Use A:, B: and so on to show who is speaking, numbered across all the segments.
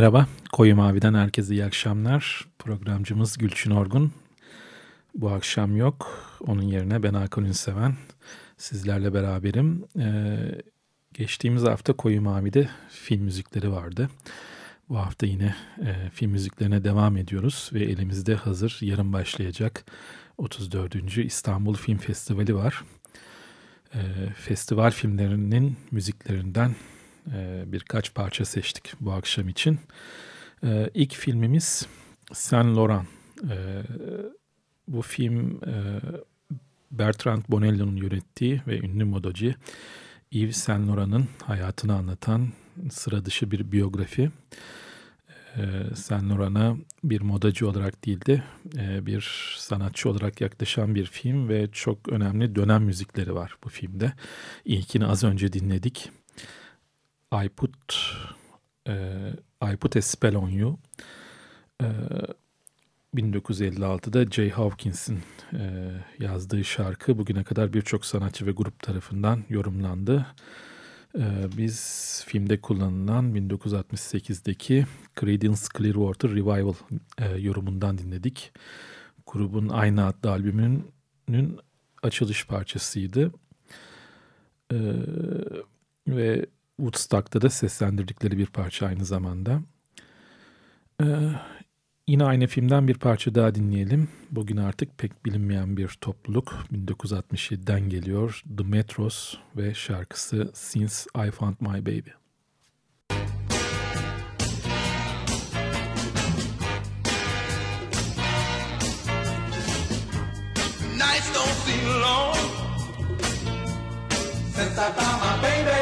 A: Merhaba, Koyu Mavi'den herkese iyi akşamlar. Programcımız Gülçin Orgun. Bu akşam yok. Onun yerine ben Hakan Ünseven. Sizlerle beraberim. Ee, geçtiğimiz hafta Koyu Mavi'de film müzikleri vardı. Bu hafta yine e, film müziklerine devam ediyoruz ve elimizde hazır yarın başlayacak 34. İstanbul Film Festivali var. E, festival filmlerinin müziklerinden e, birkaç parça seçtik bu akşam için. E, ilk filmimiz Saint Laurent. E, bu film e, Bertrand Bonello'nun yönettiği ve ünlü modacı Yves Saint Laurent'ın hayatını anlatan sıra dışı bir biyografi. E, Saint Laurent'a bir modacı olarak değil de e, bir sanatçı olarak yaklaşan bir film ve çok önemli dönem müzikleri var bu filmde. İlkini az önce dinledik. I put e, I put a spell on you. E, 1956'da Jay Hawkins'in e, yazdığı şarkı bugüne kadar birçok sanatçı ve grup tarafından yorumlandı. E, biz filmde kullanılan 1968'deki Creedence Clearwater Revival e, yorumundan dinledik. Grubun aynı adlı albümünün açılış parçasıydı. E, ve Woodstock'ta da seslendirdikleri bir parça aynı zamanda. Ee, yine aynı filmden bir parça daha dinleyelim. Bugün artık pek bilinmeyen bir topluluk. 1967'den geliyor The Metros ve şarkısı Since I Found My Baby. Since I found my baby.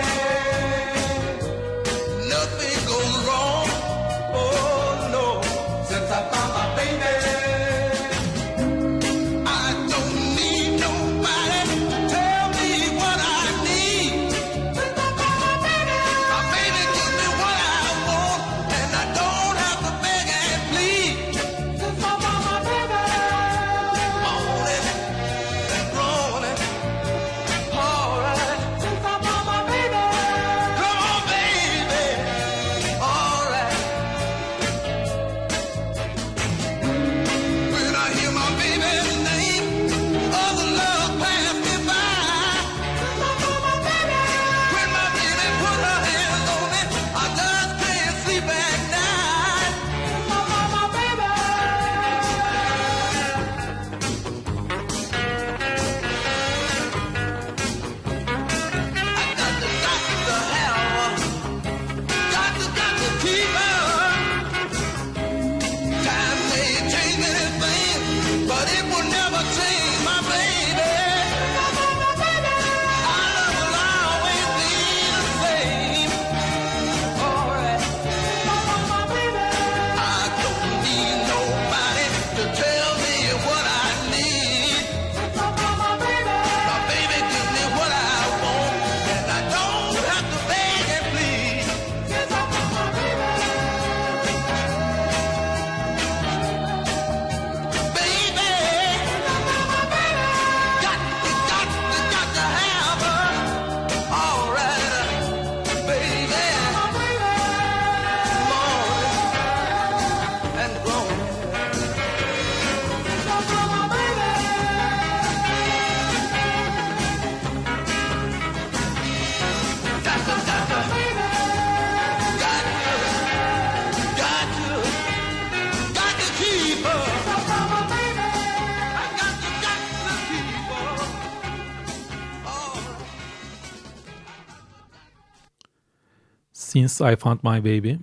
A: Since I Found My Baby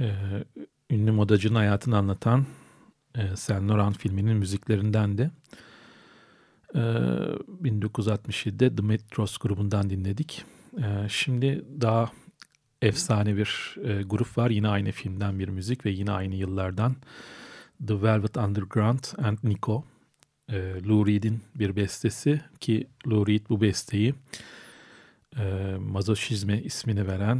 A: e, ünlü modacının hayatını anlatan e, Saint Laurent filminin müziklerinden de e, 1967'de The Metros grubundan dinledik. E, şimdi daha efsane bir e, grup var. Yine aynı filmden bir müzik ve yine aynı yıllardan The Velvet Underground and Nico. E, Lou Reed'in bir bestesi ki Lou Reed bu besteyi e, Mazoşizme ismini veren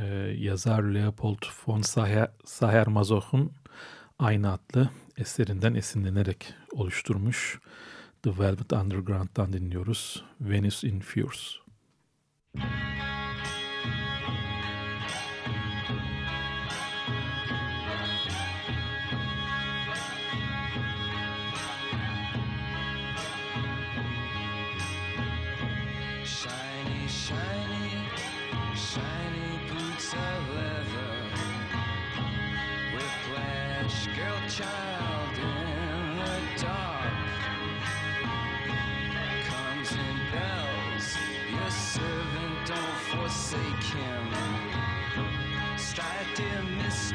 A: e, yazar Leopold von Saher, Saher Masoch'un aynı adlı eserinden esinlenerek oluşturmuş. The Velvet Underground'dan dinliyoruz. Venus in Furs. Müzik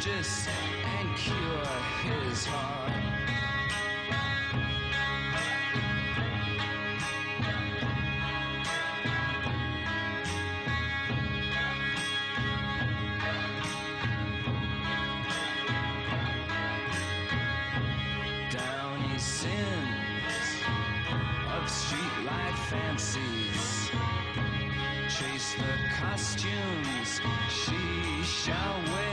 B: contagious and cure his heart. Down he of streetlight fancies. Chase the costumes she shall wear.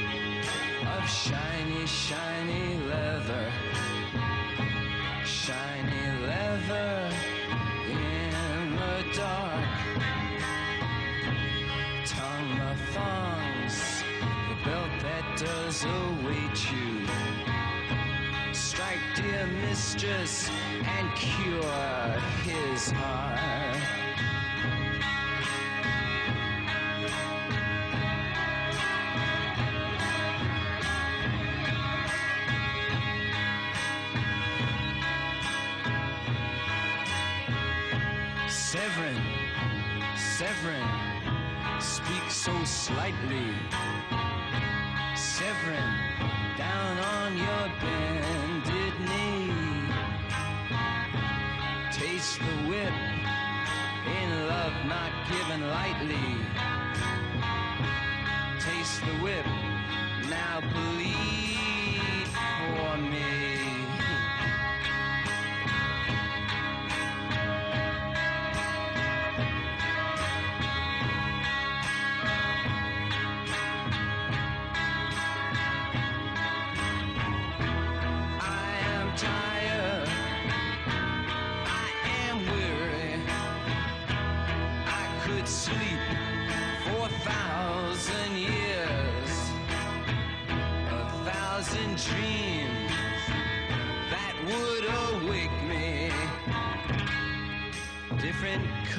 B: shiny, shiny leather. Shiny leather in the dark. Tongue of thongs, the belt that does await you. Strike, dear mistress, and cure his heart. Slightly. Severin, down on your bended knee. Taste the whip in love not given lightly. Taste the whip, now bleed for me.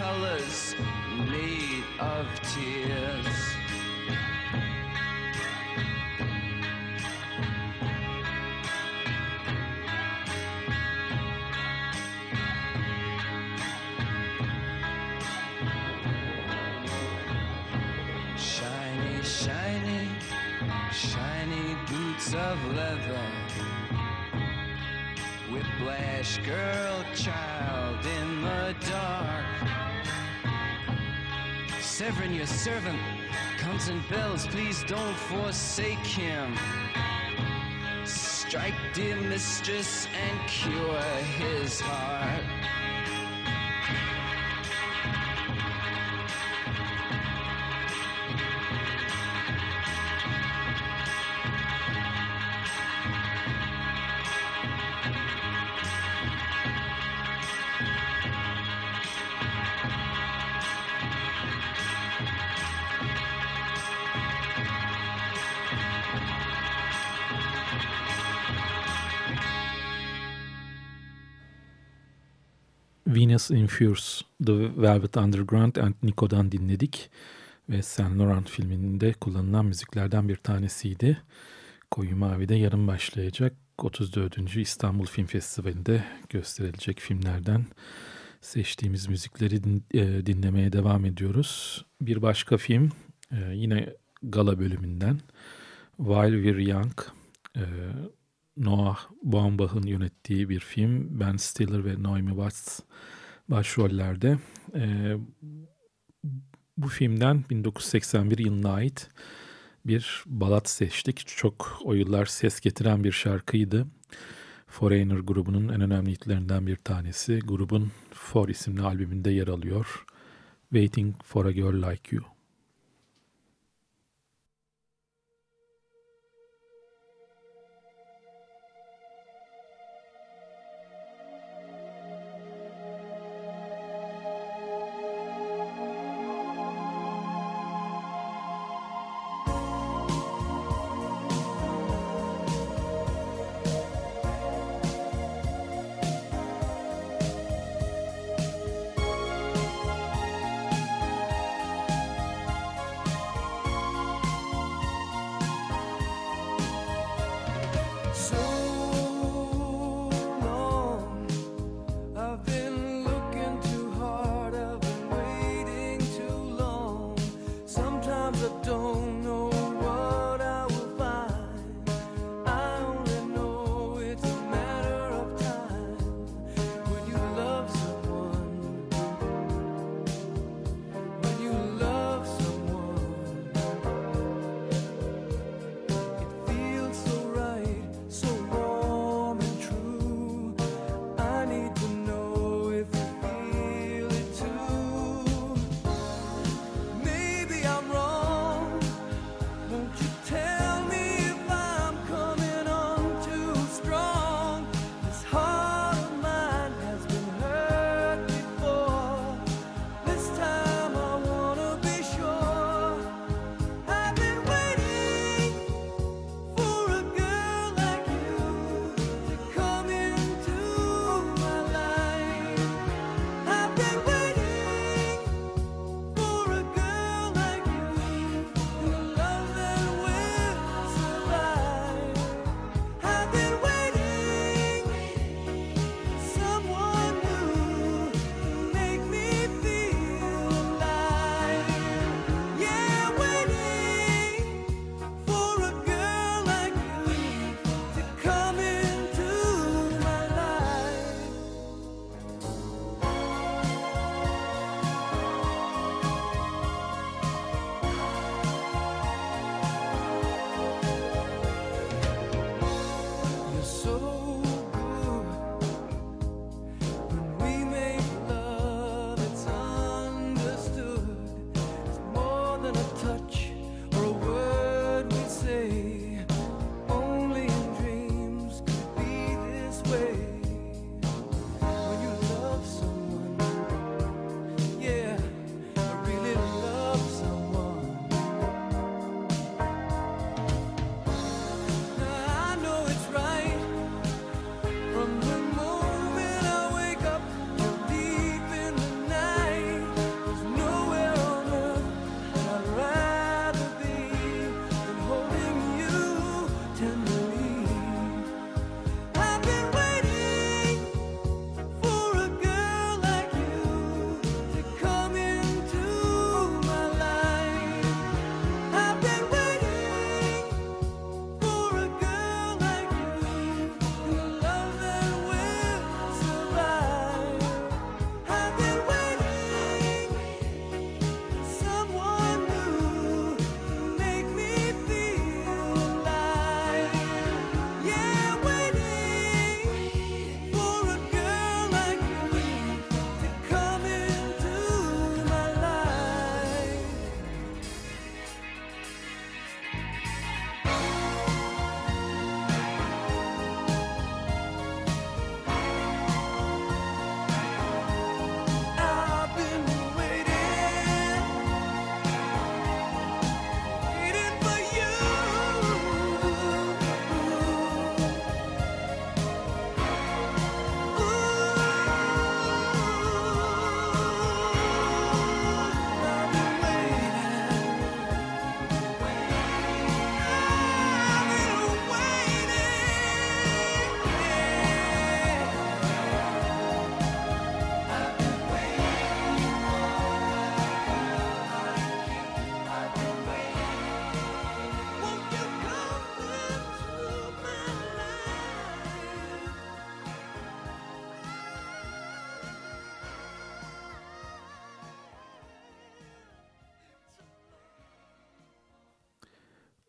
B: Colors made of tears. Shiny, shiny, shiny boots of leather. Whiplash girl child in the dark. Severin, your servant, comes and bells. Please don't forsake him. Strike, dear mistress, and cure his heart.
A: İn The Velvet Underground and Nico'dan dinledik. Ve Saint Laurent filminde kullanılan müziklerden bir tanesiydi. Koyu Mavi'de yarın başlayacak 34. İstanbul Film Festivali'nde gösterilecek filmlerden seçtiğimiz müzikleri e, dinlemeye devam ediyoruz. Bir başka film e, yine gala bölümünden While We're Young e, Noah Baumbach'ın yönettiği bir film. Ben Stiller ve Naomi Watts başrollerde. E, bu filmden 1981 yılına ait bir balat seçtik. Çok o yıllar ses getiren bir şarkıydı. Foreigner grubunun en önemli hitlerinden bir tanesi. Grubun For isimli albümünde yer alıyor. Waiting for a Girl Like You.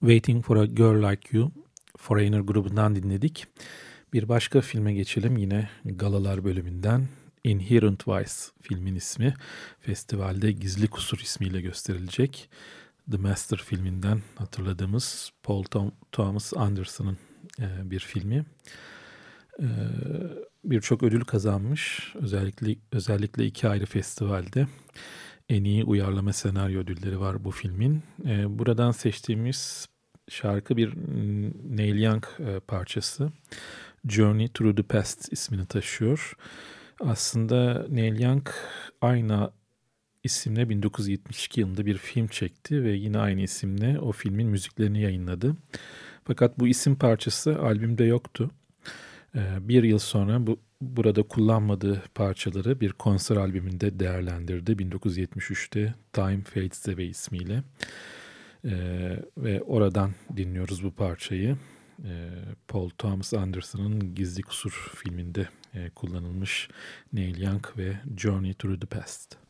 A: Waiting for a Girl Like You Foreigner grubundan dinledik. Bir başka filme geçelim yine Galalar bölümünden. Inherent Vice filmin ismi festivalde Gizli Kusur ismiyle gösterilecek. The Master filminden hatırladığımız Paul Thomas Anderson'ın e, bir filmi. E, Birçok ödül kazanmış. Özellikle özellikle iki ayrı festivalde en iyi uyarlama senaryo ödülleri var bu filmin. E, buradan seçtiğimiz şarkı bir Neil Young e, parçası. Journey Through the Past ismini taşıyor. Aslında Neil Young aynı isimle 1972 yılında bir film çekti ve yine aynı isimle o filmin müziklerini yayınladı. Fakat bu isim parçası albümde yoktu. Ee, bir yıl sonra bu burada kullanmadığı parçaları bir konser albümünde değerlendirdi. 1973'te Time Fades Away ismiyle. Ee, ve oradan dinliyoruz bu parçayı. Ee, Paul Thomas Anderson'ın Gizli Kusur filminde e, kullanılmış Neil Young ve Journey Through the Past.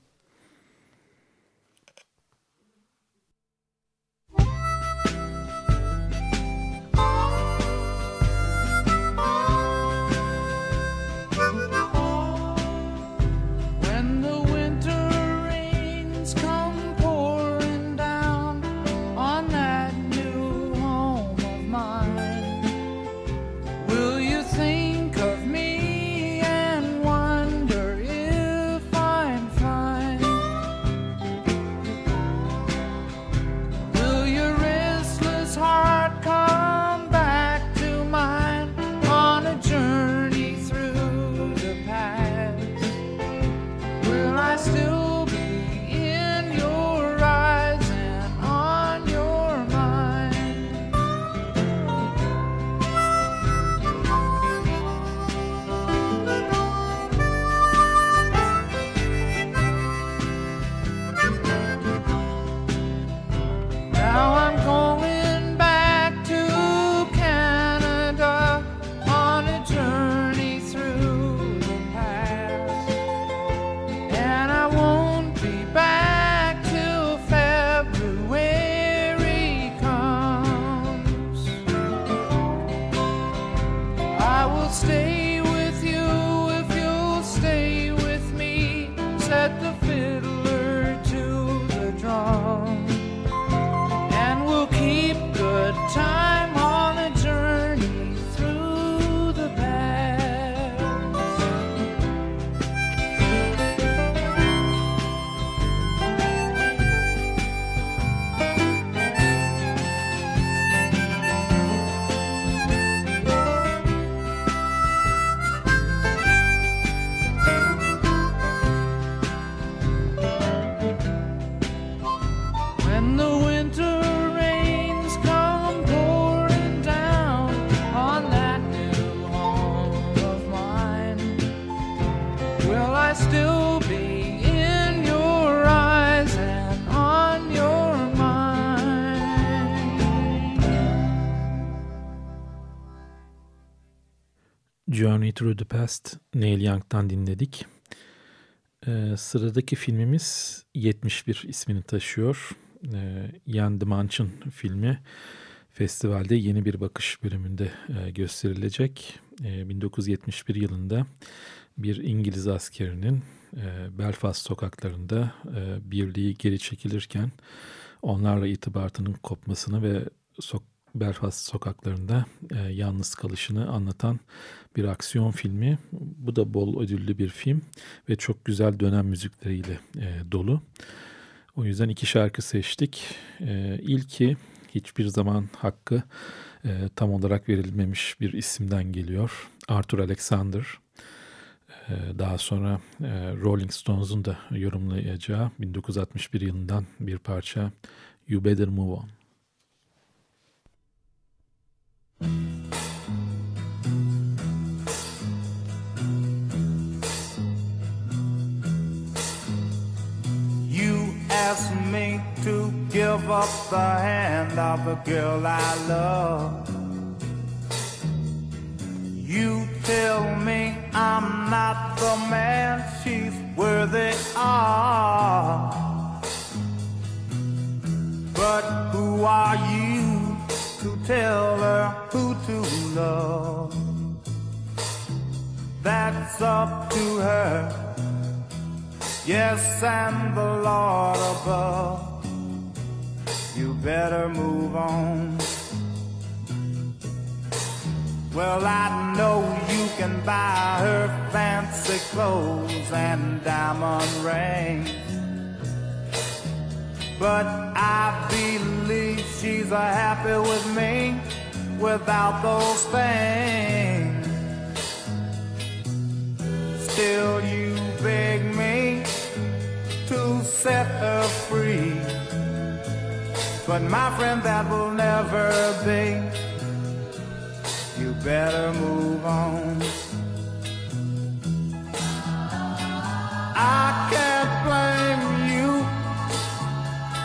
A: cette Through the Past Neil Young'tan dinledik. Ee, sıradaki filmimiz 71 ismini taşıyor. Ee, Ian DeManch'ın filmi festivalde Yeni Bir Bakış bölümünde e, gösterilecek. E, 1971 yılında bir İngiliz askerinin e, Belfast sokaklarında e, birliği geri çekilirken onlarla itibatının kopmasını ve sok Belfast sokaklarında e, yalnız kalışını anlatan bir aksiyon filmi. Bu da bol ödüllü bir film ve çok güzel dönem müzikleriyle e, dolu. O yüzden iki şarkı seçtik. E, ilki hiçbir zaman hakkı e, tam olarak verilmemiş bir isimden geliyor. Arthur Alexander. E, daha sonra e, Rolling Stones'un da yorumlayacağı 1961 yılından bir parça You Better Move On.
C: Give up the hand of the girl I love. You tell me I'm not the man she's worthy of. But who are you? to tell her who to love. That's up to her. Yes, and the Lord above. You better move on. Well, I know you can buy her fancy clothes and diamond rings. But I believe she's a happy with me without those things. Still, you beg me to set her free. But my friend, that will never be you better move on. I can't blame you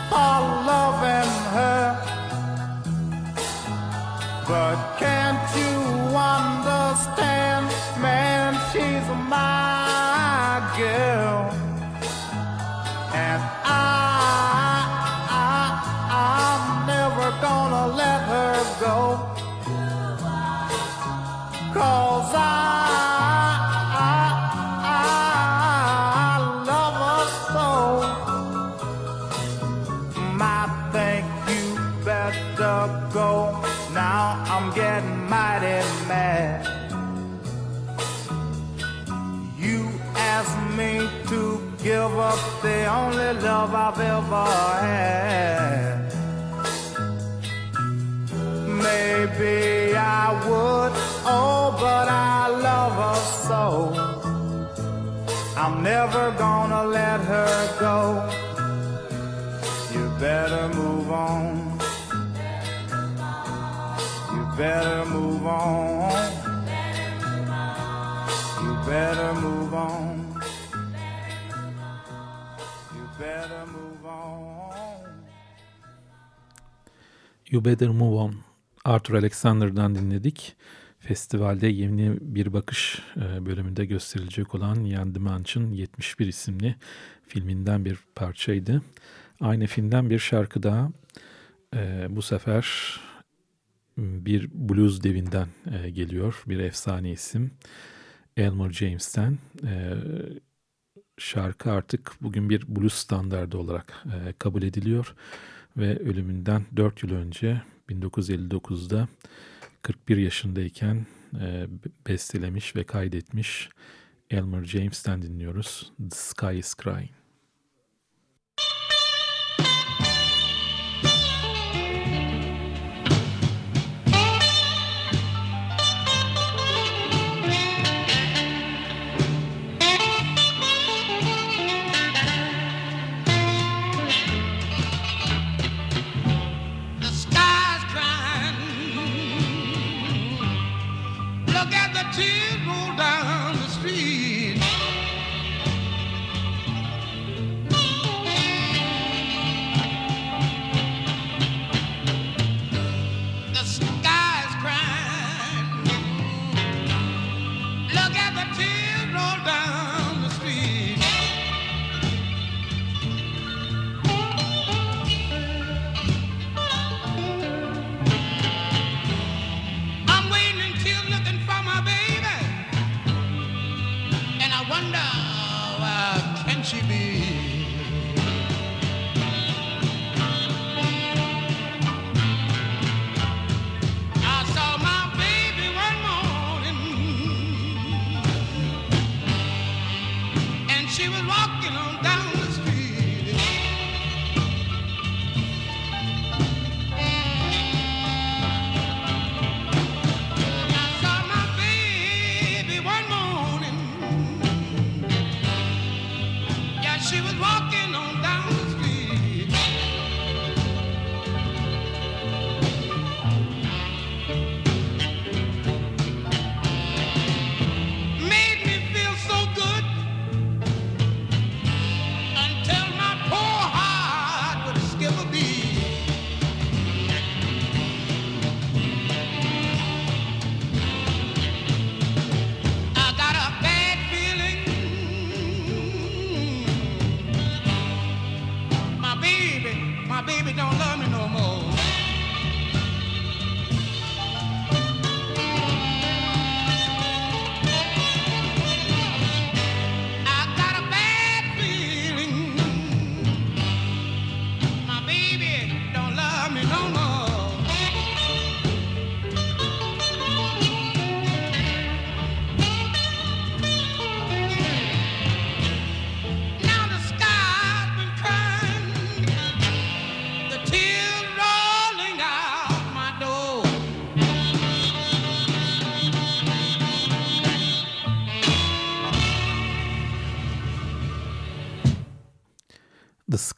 C: for loving her, but can't you understand, man? She's my girl, gonna let her go. Cause I, I, I love her so. I think you better go. Now I'm getting mighty mad. You asked me to give up the only love I've ever had. Maybe I would, oh, but I love her so. I'm never gonna let her go. You better move on. You better move on. You better move on. You better move on.
A: You Better Move On Arthur Alexander'dan dinledik. Festivalde yeni bir bakış e, bölümünde gösterilecek olan Jan Dimanche'ın 71 isimli filminden bir parçaydı. Aynı filmden bir şarkı daha. E, bu sefer bir blues devinden e, geliyor. Bir efsane isim. Elmer James'ten. Şarkı artık bugün bir blues standardı olarak kabul ediliyor. Ve ölümünden 4 yıl önce 1959'da 41 yaşındayken e, bestelemiş ve kaydetmiş Elmer James'ten dinliyoruz. The Sky is Crying.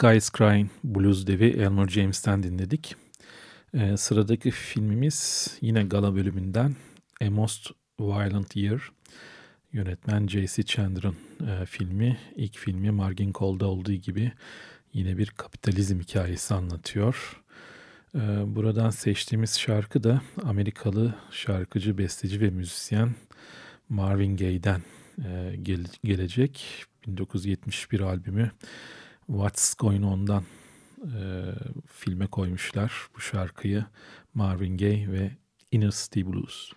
D: Sky is Crying Blues devi Elmer James'ten dinledik. Ee, sıradaki filmimiz yine gala bölümünden A Most Violent Year. Yönetmen J.C. Chandler'ın e, filmi. İlk filmi Margin Cole'da olduğu gibi yine bir kapitalizm hikayesi anlatıyor. E, buradan seçtiğimiz şarkı da Amerikalı şarkıcı, besteci ve müzisyen Marvin Gaye'den e, gele, gelecek. 1971 albümü What's Going On'dan e, filme koymuşlar bu şarkıyı Marvin Gaye ve Inner City Blues.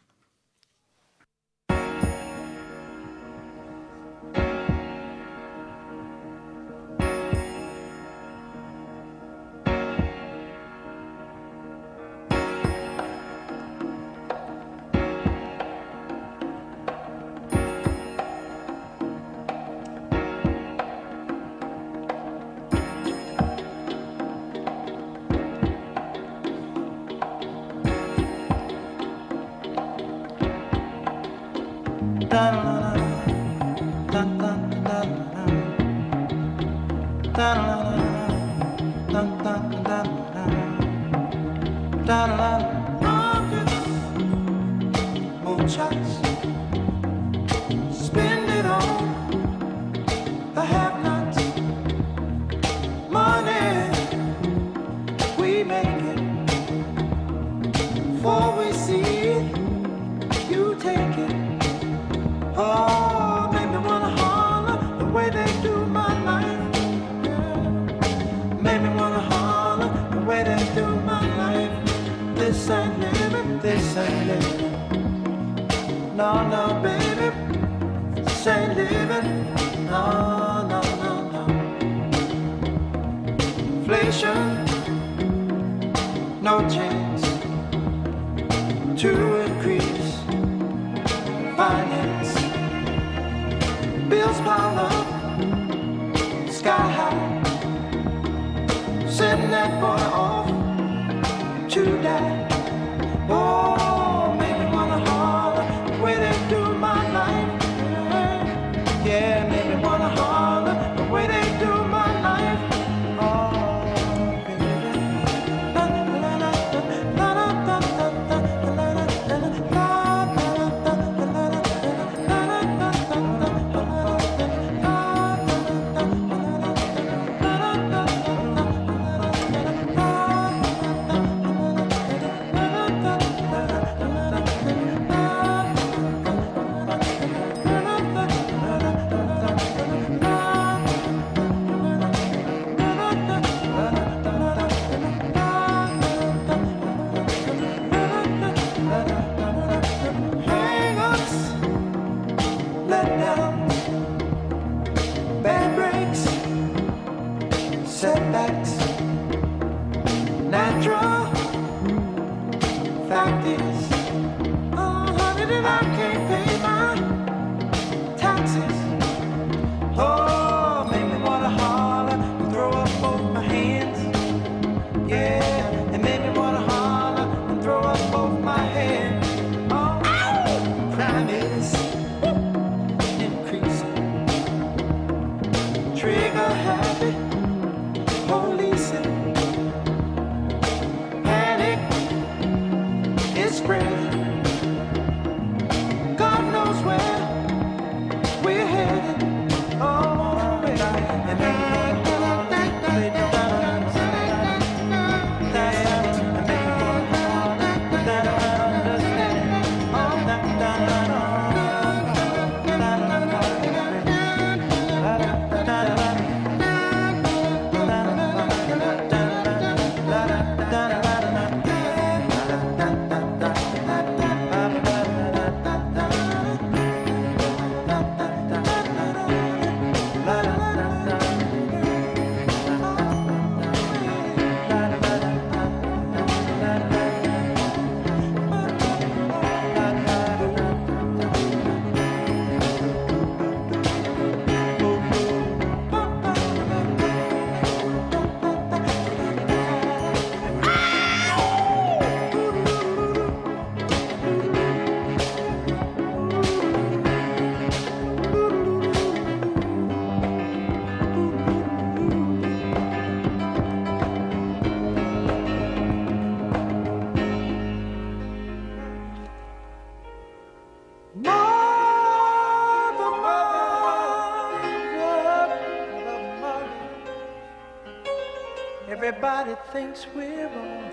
D: Everybody thinks we're wrong.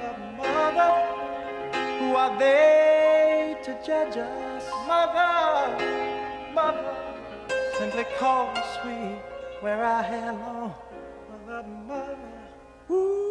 D: But mother, who are they to judge us? Mother, mother, simply cause we wear our hair long. Mother, mother, ooh.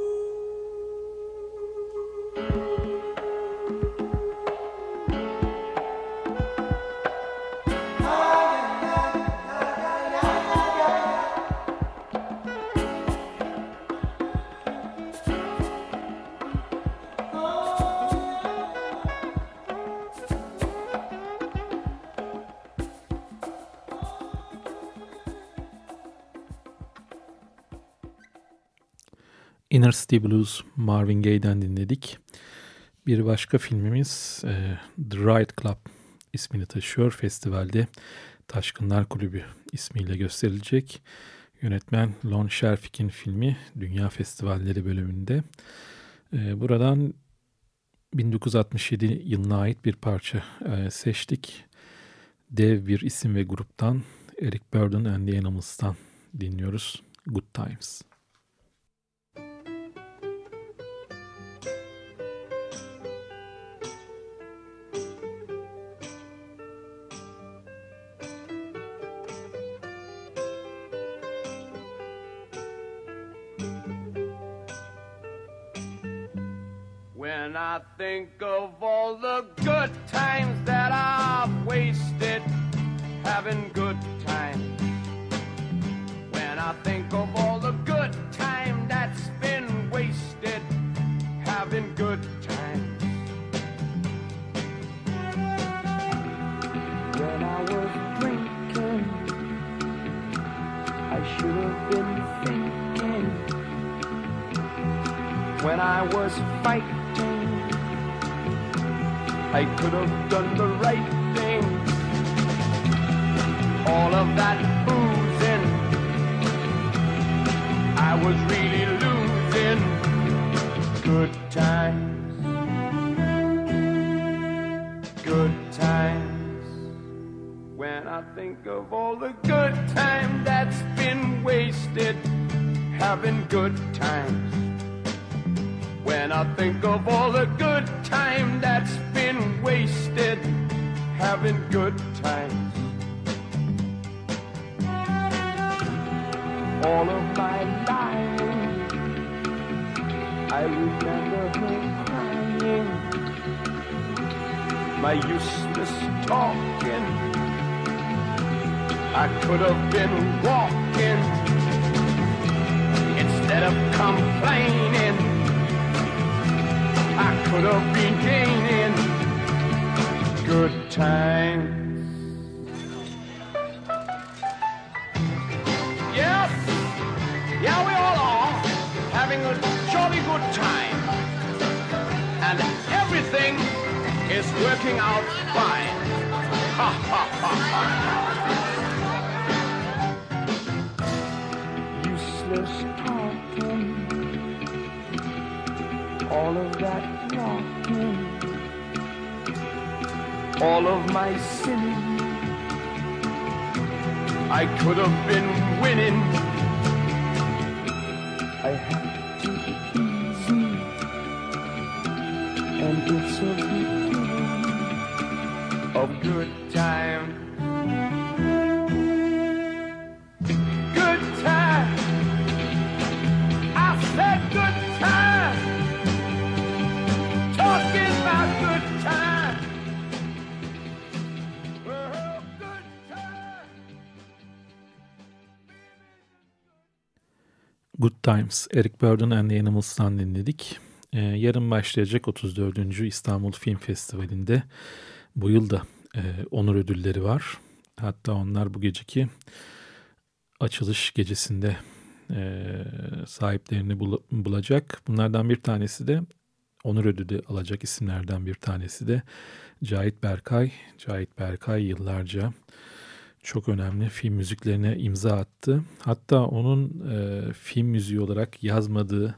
A: Inner City Blues Marvin Gaye'den dinledik. Bir başka filmimiz e, The Riot Club ismini taşıyor. Festivalde Taşkınlar Kulübü ismiyle gösterilecek. Yönetmen Lon Sherfik'in filmi Dünya Festivalleri bölümünde. E, buradan 1967 yılına ait bir parça e, seçtik. Dev bir isim ve gruptan Eric Burdon and the Animals'tan dinliyoruz. Good Times.
E: Think of I
D: could have
E: been walking instead of complaining. I could have been gaining good times. Yes, yeah, we all are having a jolly good time, and everything is working out fine. Ha ha ha ha.
D: Useless talking, all of that walking, all of my sinning.
E: I could have been winning.
A: Times, Eric Burdon and the Animals'tan dinledik. Ee, yarın başlayacak 34. İstanbul Film Festivali'nde bu yıl da e, onur ödülleri var. Hatta onlar bu geceki açılış gecesinde e, sahiplerini bul- bulacak. Bunlardan bir tanesi de onur ödülü alacak isimlerden bir tanesi de Cahit Berkay. Cahit Berkay yıllarca çok önemli film müziklerine imza attı. Hatta onun e, film müziği olarak yazmadığı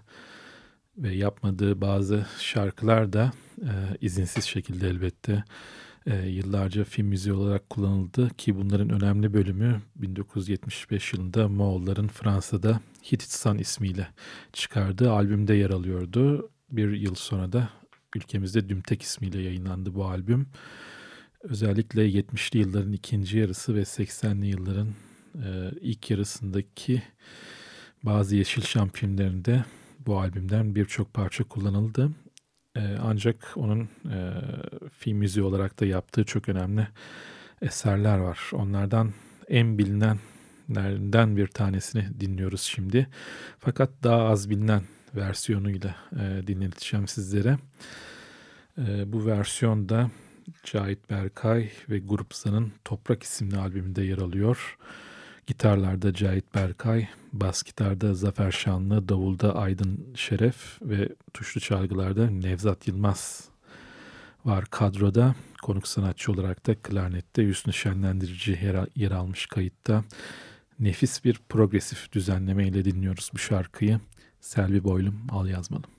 A: ve yapmadığı bazı şarkılar da e, izinsiz şekilde elbette e, yıllarca film müziği olarak kullanıldı ki bunların önemli bölümü 1975 yılında Moğolların Fransa'da Hititsan ismiyle çıkardığı albümde yer alıyordu. Bir yıl sonra da ülkemizde Dümtek ismiyle yayınlandı bu albüm. Özellikle 70'li yılların ikinci yarısı ve 80'li yılların e, ilk yarısındaki bazı Yeşilçam filmlerinde bu albümden birçok parça kullanıldı. E, ancak onun e, film müziği olarak da yaptığı çok önemli eserler var. Onlardan en bilinenlerden bir tanesini dinliyoruz şimdi. Fakat daha az bilinen versiyonuyla e, dinleteceğim sizlere. E, bu versiyonda Cahit Berkay ve Grup Zan'ın Toprak isimli albümünde yer alıyor. Gitarlarda Cahit Berkay, bas gitarda Zafer Şanlı, davulda Aydın Şeref ve tuşlu çalgılarda Nevzat Yılmaz var kadroda. Konuk sanatçı olarak da klarnette Hüsnü Şenlendirici yer almış kayıtta. Nefis bir progresif düzenleme ile dinliyoruz bu şarkıyı. Selvi Boylum, Al Yazmalım.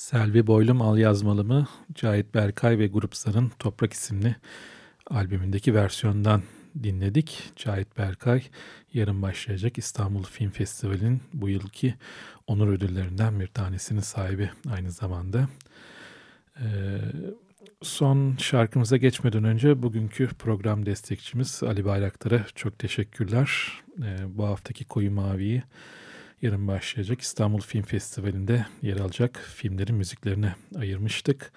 A: Selvi Boylum Al Yazmalı Cahit Berkay ve Grupsar'ın Toprak isimli albümündeki versiyondan dinledik. Cahit Berkay yarın başlayacak İstanbul Film Festivali'nin bu yılki onur ödüllerinden bir tanesinin sahibi aynı zamanda. Ee, son şarkımıza geçmeden önce bugünkü program destekçimiz Ali Bayraktar'a çok teşekkürler. Ee, bu haftaki Koyu Mavi'yi yarın başlayacak İstanbul Film Festivali'nde yer alacak filmlerin müziklerine ayırmıştık.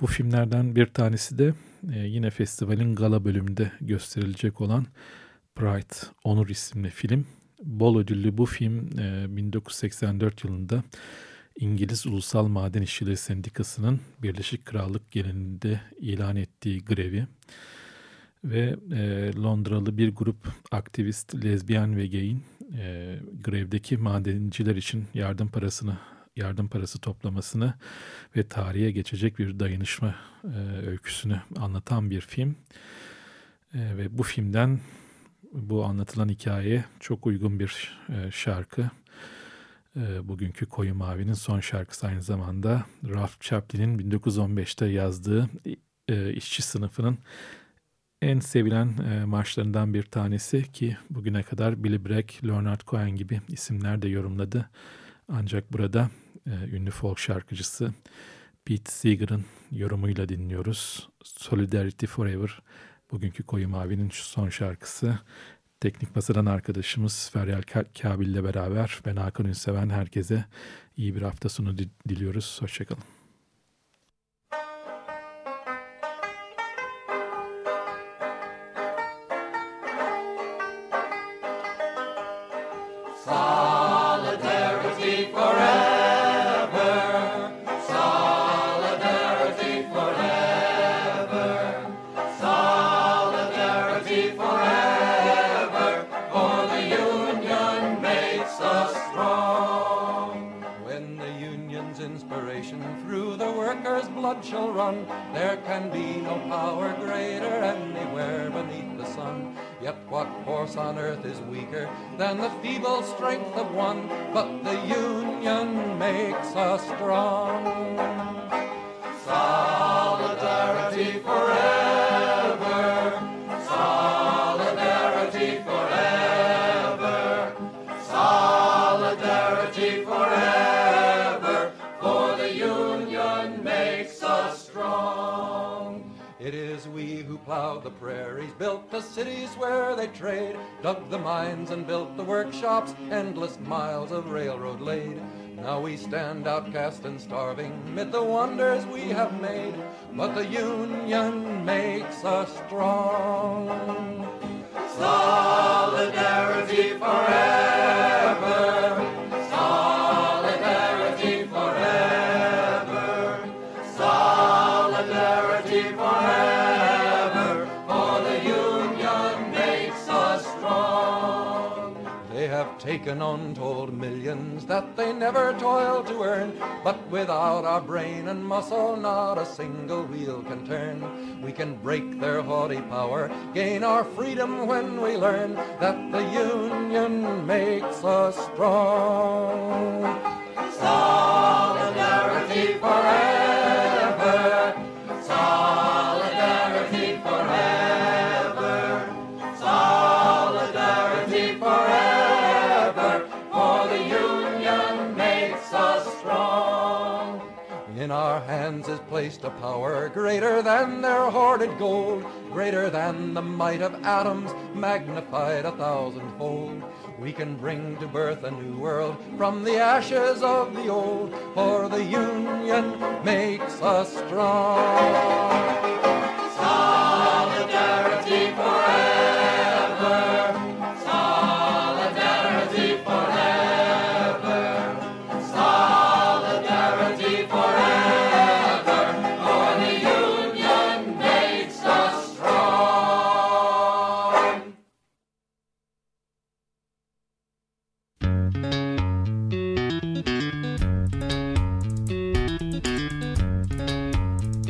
A: Bu filmlerden bir tanesi de e, yine festivalin gala bölümünde gösterilecek olan Pride Onur isimli film. Bol ödüllü bu film e, 1984 yılında İngiliz Ulusal Maden İşçileri Sendikası'nın Birleşik Krallık genelinde ilan ettiği grevi ve e, Londralı bir grup aktivist, lezbiyen ve geyin e, grevdeki madenciler için yardım parasını yardım parası toplamasını ve tarihe geçecek bir dayanışma e, öyküsünü anlatan bir film. E, ve bu filmden bu anlatılan hikayeye çok uygun bir e, şarkı. E, bugünkü Koyu Mavi'nin son şarkısı aynı zamanda Ralph Chaplin'in 1915'te yazdığı e, işçi sınıfının en sevilen e, marşlarından bir tanesi ki bugüne kadar Billy Bragg, Leonard Cohen gibi isimler de yorumladı. Ancak burada e, ünlü folk şarkıcısı Pete Seeger'ın yorumuyla dinliyoruz. Solidarity Forever bugünkü Koyu Mavi'nin son şarkısı. Teknik masadan arkadaşımız Feryal Kabil ile beraber ben Hakan Ünseven herkese iyi bir hafta sonu diliyoruz. Hoşçakalın.
F: Shall run. There can be no power greater anywhere beneath the sun. Yet what force on earth is weaker than the feeble strength of one? But the union makes us strong. Prairies, built the cities where they trade, dug the mines and built the workshops, endless miles of railroad laid. Now we stand outcast and starving mid the wonders we have made, but the Union makes us strong. Solidarity forever. Taken untold millions that they never toiled to earn. But without our brain and muscle, not a single wheel can turn. We can break their haughty power, gain our freedom when we learn that the Union makes us strong. Hands is placed a power greater than their hoarded gold, greater than the might of atoms, magnified a thousandfold. We can bring to birth a new world from the ashes of the old, for the Union makes us strong. Solidarity forever.